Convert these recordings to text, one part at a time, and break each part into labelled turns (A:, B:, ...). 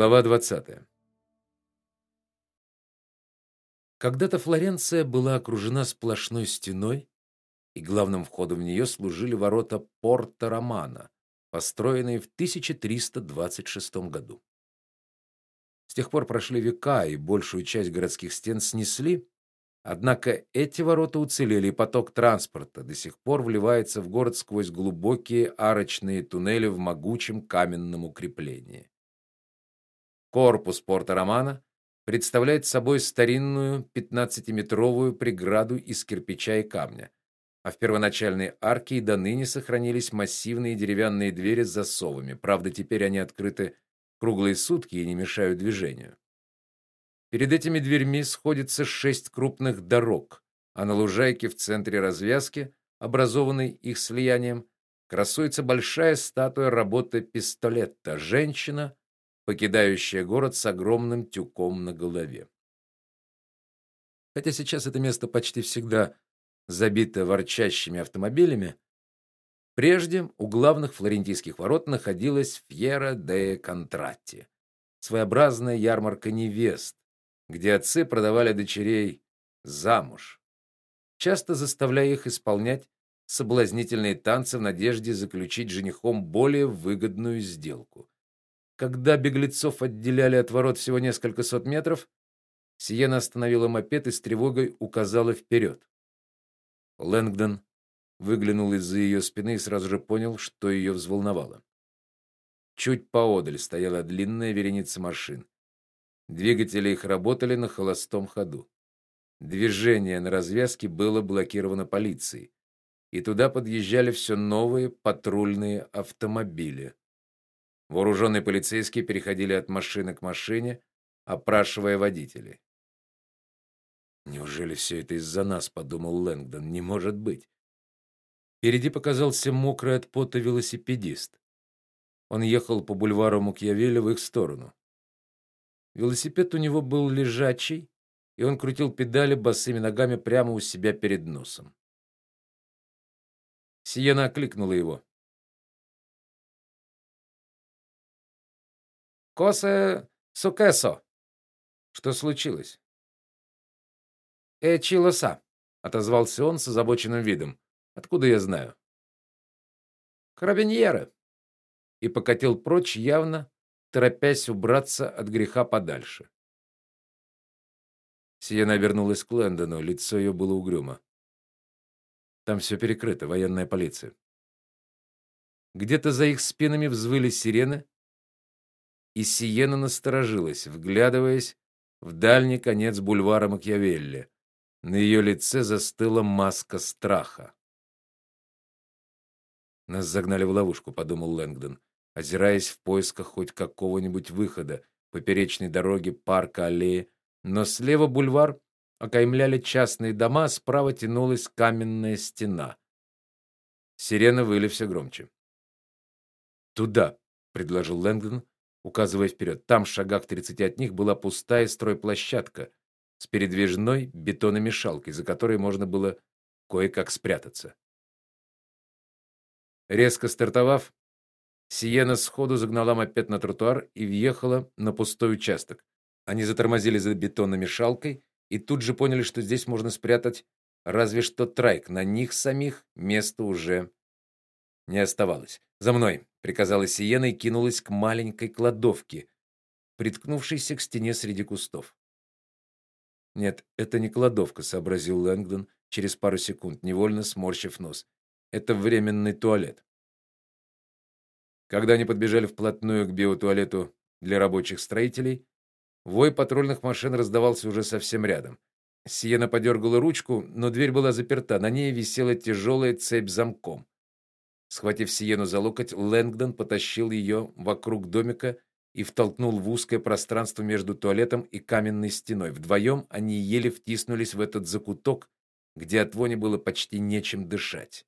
A: Глава 20. Когда-то Флоренция была окружена сплошной стеной, и главным входом в нее служили ворота Порто-Романо, построенные в 1326 году. С тех пор прошли века, и большую часть городских стен снесли, однако эти ворота уцелели, и поток транспорта до сих пор вливается в город сквозь глубокие арочные туннели в могучем каменном укреплении. Корпус порта Романа представляет собой старинную 15-метровую преграду из кирпича и камня, а в первоначальной арке и до ныне сохранились массивные деревянные двери с засовами. Правда, теперь они открыты круглые сутки и не мешают движению. Перед этими дверьми сходятся шесть крупных дорог, а на лужайке в центре развязки, образованной их слиянием, красуется большая статуя работы Пистолетта, женщина, покидающая город с огромным тюком на голове. Хотя сейчас это место почти всегда забито ворчащими автомобилями, прежде у главных флорентийских ворот находилась Фьера де Контратти, своеобразная ярмарка невест, где отцы продавали дочерей замуж, часто заставляя их исполнять соблазнительные танцы в надежде заключить женихом более выгодную сделку. Когда беглецов отделяли от ворот всего несколько сот метров, Сиена остановила мопед и с тревогой указала вперед. Лэнгдон выглянул из-за ее спины и сразу же понял, что ее взволновало. Чуть поодаль стояла длинная вереница машин. Двигатели их работали на холостом ходу. Движение на развязке было блокировано полицией, и туда подъезжали все новые патрульные автомобили. Вооруженные полицейские переходили от машины к машине, опрашивая водителей. Неужели все это из-за нас, подумал Лэнгдон. Не может быть. Впереди показался мокрый от пота велосипедист. Он ехал по бульвару Мукьявеля в их сторону. Велосипед у него был лежачий, и он крутил педали босыми ногами прямо у себя перед носом. Сиена окликнула его. Косе Сукесо. Что случилось? Э Чилоса, отозвался он с озабоченным видом. Откуда я знаю? Карабиньеры. И покатил прочь, явно торопясь убраться от греха подальше. Сиена обернулась к Лэндону, лицо ее было угрюмо. Там все перекрыто, военная полиция. Где-то за их спинами взвыли сирены, и Сиена насторожилась, вглядываясь в дальний конец бульвара Макиавелли. На ее лице застыла маска страха. Нас загнали в ловушку, подумал Лэнгдон, озираясь в поисках хоть какого-нибудь выхода поперечной дороги, парка, аллеи, но слева бульвар окаймляли частные дома, справа тянулась каменная стена. Сирены выли все громче. Туда, предложил Лэнгдон, указывая вперед. Там, в шагах 30 от них, была пустая стройплощадка с передвижной бетономешалкой, за которой можно было кое-как спрятаться. Резко стартовав, Сиена сходу загнала мопед на тротуар и въехала на пустой участок. Они затормозили за бетономешалкой и тут же поняли, что здесь можно спрятать разве что трайк. На них самих места уже не оставалось. За мной, приказала Сиена и кинулась к маленькой кладовке, приткнувшейся к стене среди кустов. Нет, это не кладовка, сообразил Лэнгдон через пару секунд, невольно сморщив нос. Это временный туалет. Когда они подбежали вплотную к биотуалету для рабочих строителей, вой патрульных машин раздавался уже совсем рядом. Сиена подергала ручку, но дверь была заперта. На ней висела тяжелая цепь замком. Схватив Сиену за локоть, Лэнгдон потащил ее вокруг домика и втолкнул в узкое пространство между туалетом и каменной стеной. Вдвоем они еле втиснулись в этот закуток, где от вони было почти нечем дышать.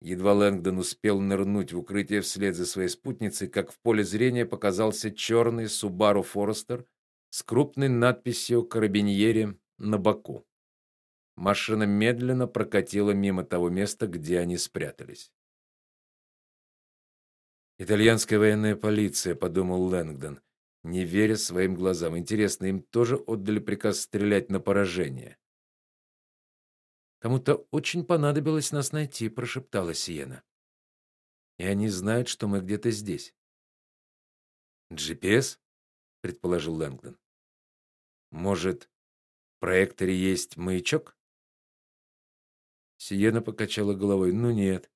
A: Едва Лэнгдон успел нырнуть в укрытие вслед за своей спутницей, как в поле зрения показался черный Subaru Forester с крупной надписью Карабиньери на боку. Машина медленно прокатила мимо того места, где они спрятались. Итальянская военная полиция, подумал Лэнгдон. не веря своим глазам. Интересно, им тоже отдали приказ стрелять на поражение. Кому-то очень понадобилось нас найти, прошептала Сиена. И они знают, что мы где-то здесь. GPS, предположил Лэнгдон. Может, в проекторе есть маячок? Сиена покачала головой. Ну нет.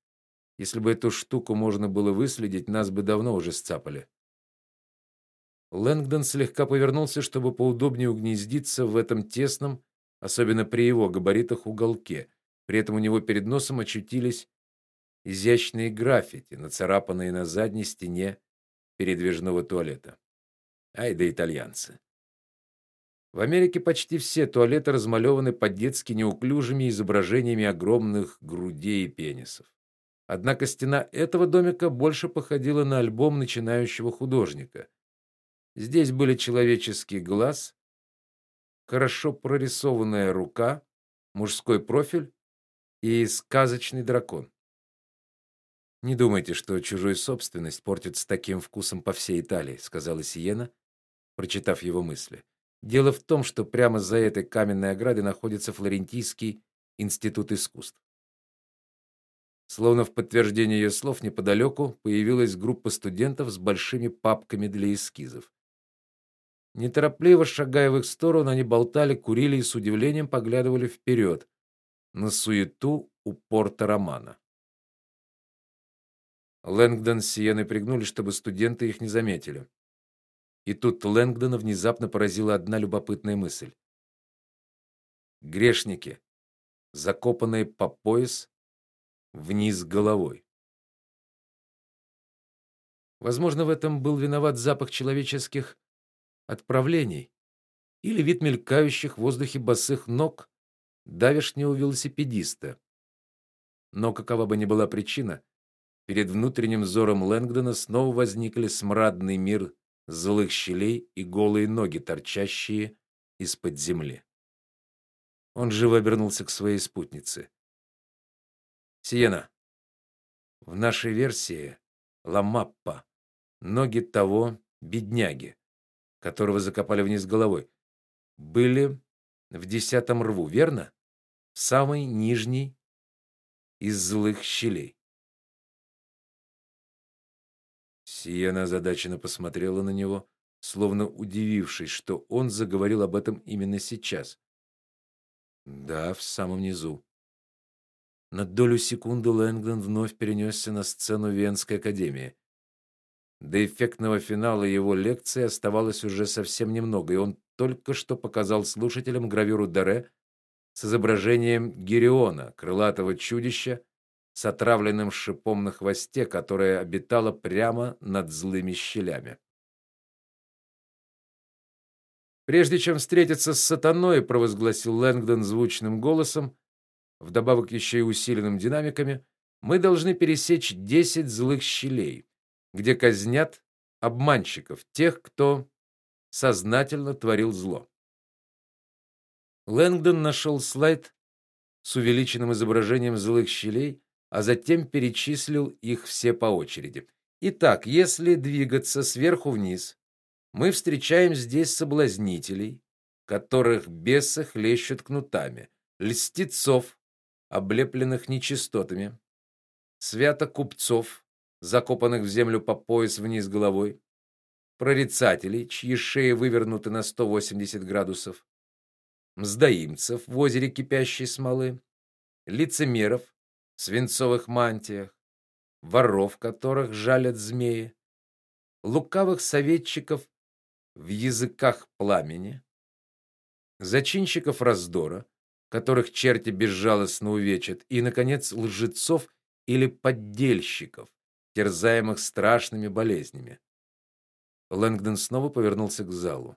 A: Если бы эту штуку можно было выследить, нас бы давно уже сцапали. Лэнгдон слегка повернулся, чтобы поудобнее угнездиться в этом тесном, особенно при его габаритах, уголке. При этом у него перед носом очутились изящные граффити, нацарапанные на задней стене передвижного туалета. Ай да итальянцы. В Америке почти все туалеты размалеваны по-детски неуклюжими изображениями огромных грудей и пенисов. Однако стена этого домика больше походила на альбом начинающего художника. Здесь были человеческий глаз, хорошо прорисованная рука, мужской профиль и сказочный дракон. Не думайте, что чужую собственность портят с таким вкусом по всей Италии, сказала Сиена, прочитав его мысли. Дело в том, что прямо за этой каменной оградой находится Флорентийский институт искусств. Словно в подтверждение ее слов неподалеку появилась группа студентов с большими папками для эскизов. Неторопливо шагая в их сторону, они болтали, курили и с удивлением поглядывали вперед на суету у порта Романа. Лэнгдон с Сиеной пригнулись, чтобы студенты их не заметили. И тут Лэнгдона внезапно поразила одна любопытная мысль. Грешники, закопанные по пояс вниз головой. Возможно, в этом был виноват запах человеческих отправлений или вид мелькающих в воздухе босых ног давешнего велосипедиста. Но какова бы ни была причина, перед внутренним взором Лэнгдона снова возникли смрадный мир злых щелей и голые ноги, торчащие из-под земли. Он живо обернулся к своей спутнице. Сиена. В нашей версии Ламаппа ноги того бедняги, которого закопали вниз головой, были в десятом рву, верно? В самой нижней из злых щелей. Сиена озадаченно посмотрела на него, словно удивившись, что он заговорил об этом именно сейчас. Да, в самом низу. На долю секунды Лэнгдон вновь перенесся на сцену Венской академии. До эффектного финала его лекции оставалось уже совсем немного, и он только что показал слушателям гравюру Даре с изображением Гериона, крылатого чудища, с отравленным шипом на хвосте, которое обитало прямо над злыми щелями. Прежде чем встретиться с сатаной, провозгласил Лэнгдон звучным голосом, вдобавок еще и усиленным динамиками, мы должны пересечь десять злых щелей, где казнят обманщиков, тех, кто сознательно творил зло. Лэнгдон нашел слайд с увеличенным изображением злых щелей, а затем перечислил их все по очереди. Итак, если двигаться сверху вниз, мы встречаем здесь соблазнителей, которых бесы хлещут кнутами, льстецов, облепленных нечистотами, свято купцов, закопанных в землю по пояс вниз головой, прорицателей, чьи шеи вывернуты на 180 градусов, мздоимцев в озере кипящей смолы, лицемеров, свинцовых мантиях, воров, которых жалят змеи, лукавых советчиков в языках пламени, зачинщиков раздора, которых черти безжалостно увечат, и наконец лжецов или поддельщиков, терзаемых страшными болезнями. Лэнгдон снова повернулся к залу.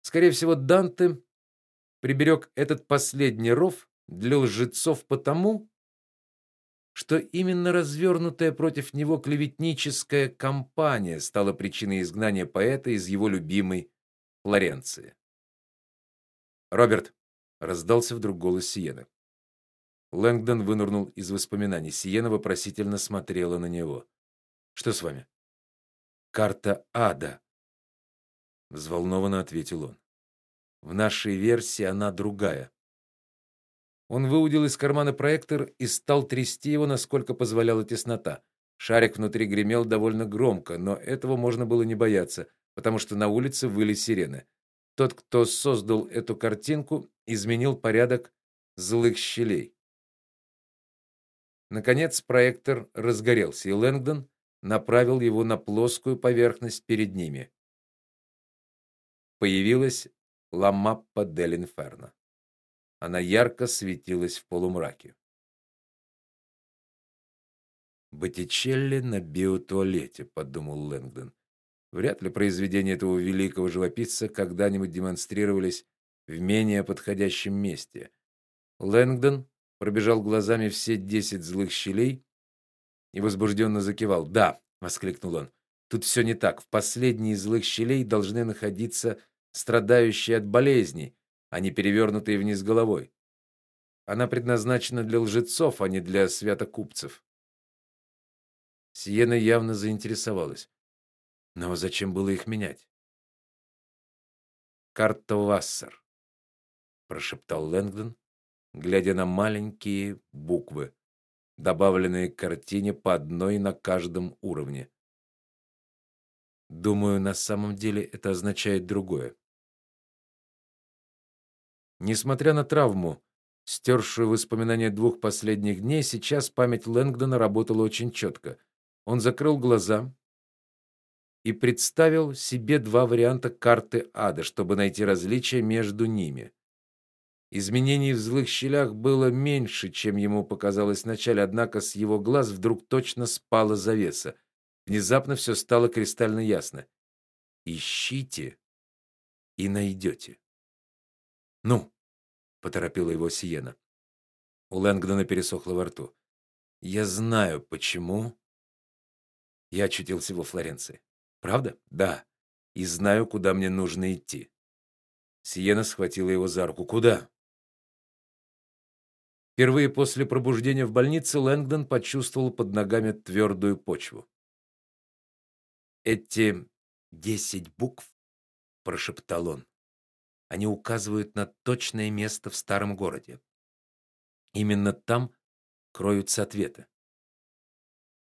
A: Скорее всего, Данте приберег этот последний ров для лжецов потому, что именно развернутая против него клеветническая кампания стала причиной изгнания поэта из его любимой Флоренции. Роберт раздался вдруг голос Сиены. Лэнгдон вынырнул из воспоминаний. Сиена вопросительно смотрела на него. Что с вами? Карта ада. взволнованно ответил он. В нашей версии она другая. Он выудил из кармана проектор и стал трясти его, насколько позволяла теснота. Шарик внутри гремел довольно громко, но этого можно было не бояться, потому что на улице выли сирены. Тот, кто создал эту картинку, изменил порядок злых щелей. Наконец проектор разгорелся, и Лэнгдон направил его на плоскую поверхность перед ними. Появилась Ла Маппа дель Инферно. Она ярко светилась в полумраке. Боттичелли на биотуалете, подумал Лэнгдон. Вряд ли произведения этого великого живописца когда-нибудь демонстрировались в менее подходящем месте. Лэнгдон пробежал глазами все десять злых щелей и возбужденно закивал. "Да", воскликнул он. "Тут все не так. В последней из злых щелей должны находиться страдающие от болезней, а не перевернутые вниз головой. Она предназначена для лжецов, а не для святокупцев". Сиена явно заинтересовалась. Но зачем было их менять? Картовассер, прошептал Лэнгдон, глядя на маленькие буквы, добавленные к картине по одной на каждом уровне. Думаю, на самом деле это означает другое. Несмотря на травму, стершую воспоминания двух последних дней, сейчас память Лэнгдона работала очень четко. Он закрыл глаза и представил себе два варианта карты ада, чтобы найти различия между ними. Изменений в злых щелях было меньше, чем ему показалось вначале, однако с его глаз вдруг точно спала завеса. Внезапно все стало кристально ясно. Ищите и найдете. Ну, поторопила его Сиена. У Лэнгдона пересохло во рту. Я знаю, почему я очутился во Флоренции. Правда? Да. И знаю, куда мне нужно идти. Сиена схватила его за руку. Куда? Впервые после пробуждения в больнице Лэнгдон почувствовал под ногами твердую почву. Эти десять букв, прошептал он. Они указывают на точное место в старом городе. Именно там кроются ответы.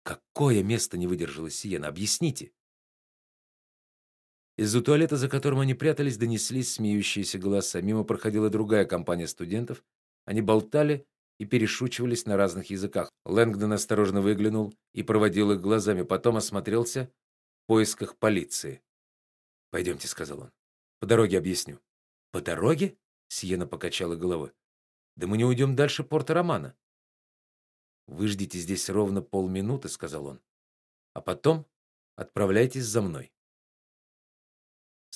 A: Какое место не выдержала Сиена? Объясните. Из-за туалета, за которым они прятались, донеслись смеющиеся голоса. Мимо проходила другая компания студентов. Они болтали и перешучивались на разных языках. Лэнгдон осторожно выглянул и проводил их глазами, потом осмотрелся в поисках полиции. «Пойдемте», — сказал он. По дороге объясню. По дороге? Сиена покачала головой. Да мы не уйдем дальше порта Романа. Вы ждите здесь ровно полминуты, сказал он. А потом отправляйтесь за мной.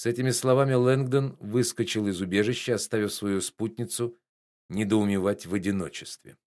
A: С этими словами Лэнгдон выскочил из убежища, оставив свою спутницу недоумевать в одиночестве.